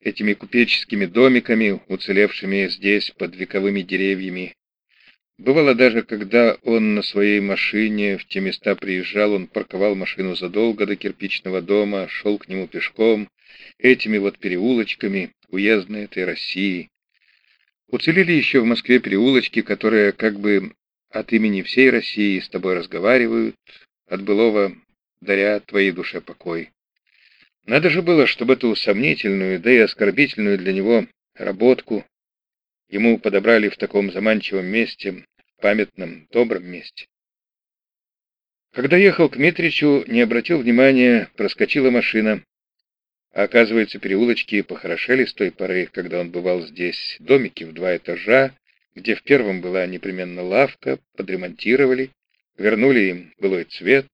этими купеческими домиками, уцелевшими здесь под вековыми деревьями. Бывало даже, когда он на своей машине в те места приезжал, он парковал машину задолго до кирпичного дома, шел к нему пешком, этими вот переулочками уездной этой России. Уцелели еще в Москве переулочки, которые как бы от имени всей России с тобой разговаривают, от былого даря твоей душе покой. Надо же было, чтобы эту сомнительную, да и оскорбительную для него работку ему подобрали в таком заманчивом месте, памятном, добром месте. Когда ехал к Митричу, не обратил внимания, проскочила машина. А оказывается, переулочки похорошели с той поры, когда он бывал здесь. Домики в два этажа, где в первом была непременно лавка, подремонтировали, вернули им былой цвет.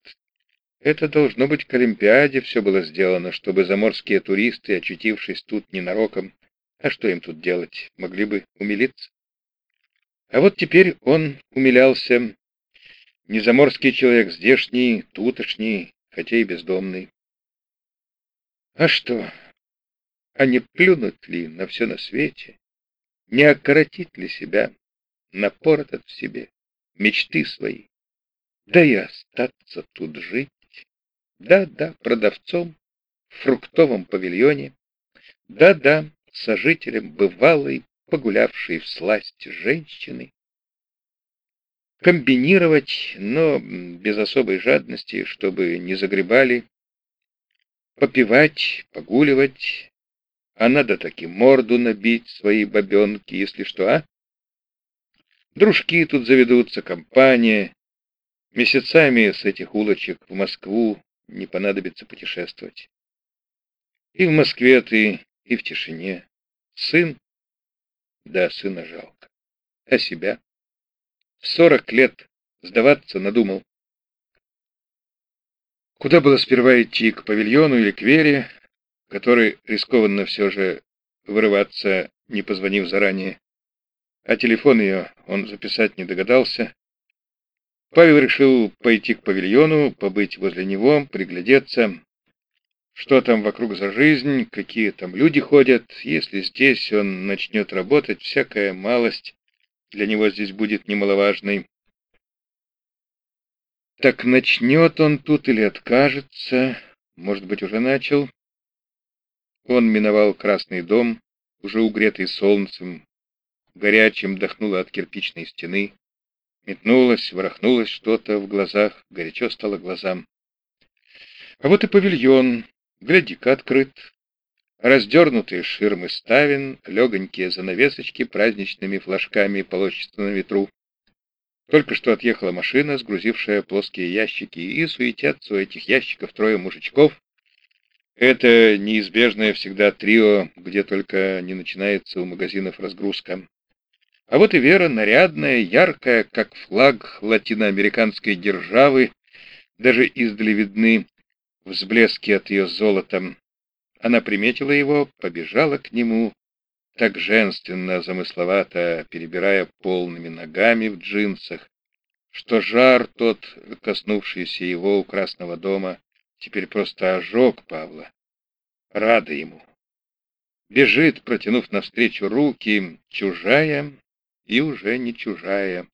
Это должно быть к Олимпиаде все было сделано, чтобы заморские туристы, очутившись тут ненароком, а что им тут делать? Могли бы умилиться. А вот теперь он умилялся. Незаморский человек, здешний, тутошний, хотя и бездомный. А что? А не плюнуть ли на все на свете? Не окоротить ли себя? Напор этот в себе, мечты свои. Да и остаться тут жить. Да-да, продавцом в фруктовом павильоне. Да-да, сожителем бывалой, погулявшей в сласть женщины. Комбинировать, но без особой жадности, чтобы не загребали. Попивать, погуливать. А надо таки морду набить своей бабенки, если что, а? Дружки тут заведутся, компания. Месяцами с этих улочек в Москву не понадобится путешествовать. И в Москве ты и в тишине. Сын? Да, сына жалко. А себя? В сорок лет сдаваться надумал. Куда было сперва идти, к павильону или к Вере, который рискованно все же вырываться, не позвонив заранее. А телефон ее он записать не догадался. Павел решил пойти к павильону, побыть возле него, приглядеться, что там вокруг за жизнь, какие там люди ходят. Если здесь он начнет работать, всякая малость для него здесь будет немаловажной. Так начнет он тут или откажется, может быть, уже начал. Он миновал красный дом, уже угретый солнцем, горячим дохнуло от кирпичной стены. Метнулось, ворохнулось что-то в глазах, горячо стало глазам. А вот и павильон, гляди-ка, открыт. Раздернутые ширмы ставен, легонькие занавесочки праздничными флажками полощутся на ветру. Только что отъехала машина, сгрузившая плоские ящики, и суетятся у этих ящиков трое мужичков. Это неизбежное всегда трио, где только не начинается у магазинов разгрузка. А вот и Вера нарядная, яркая, как флаг латиноамериканской державы, даже издали видны взблески от ее золота. Она приметила его, побежала к нему, так женственно, замысловато, перебирая полными ногами в джинсах, что жар тот, коснувшийся его у Красного дома, теперь просто ожег Павла. Рада ему. Бежит, протянув навстречу руки, чужая, и уже не чужая.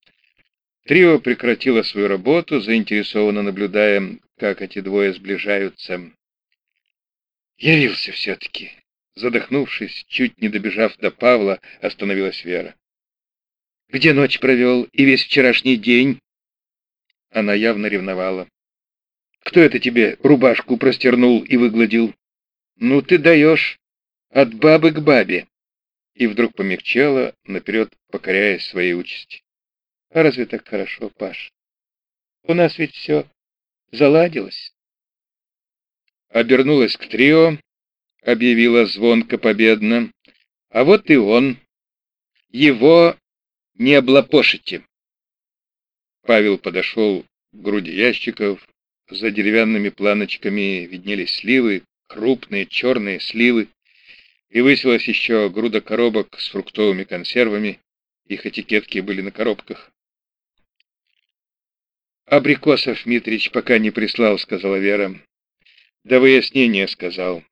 Трио прекратило свою работу, заинтересованно наблюдая, как эти двое сближаются. Явился все-таки. Задохнувшись, чуть не добежав до Павла, остановилась Вера. «Где ночь провел и весь вчерашний день?» Она явно ревновала. «Кто это тебе рубашку простернул и выгладил?» «Ну ты даешь! От бабы к бабе!» И вдруг помягчела, наперед покоряясь своей участи. А разве так хорошо, Паш? У нас ведь все заладилось. Обернулась к трио, объявила звонко победно. А вот и он. Его не облапошите. Павел подошел к груди ящиков. За деревянными планочками виднелись сливы, крупные черные сливы и высилась еще груда коробок с фруктовыми консервами, их этикетки были на коробках. «Абрикосов Митрич пока не прислал», — сказала Вера. «До выяснения», — сказал.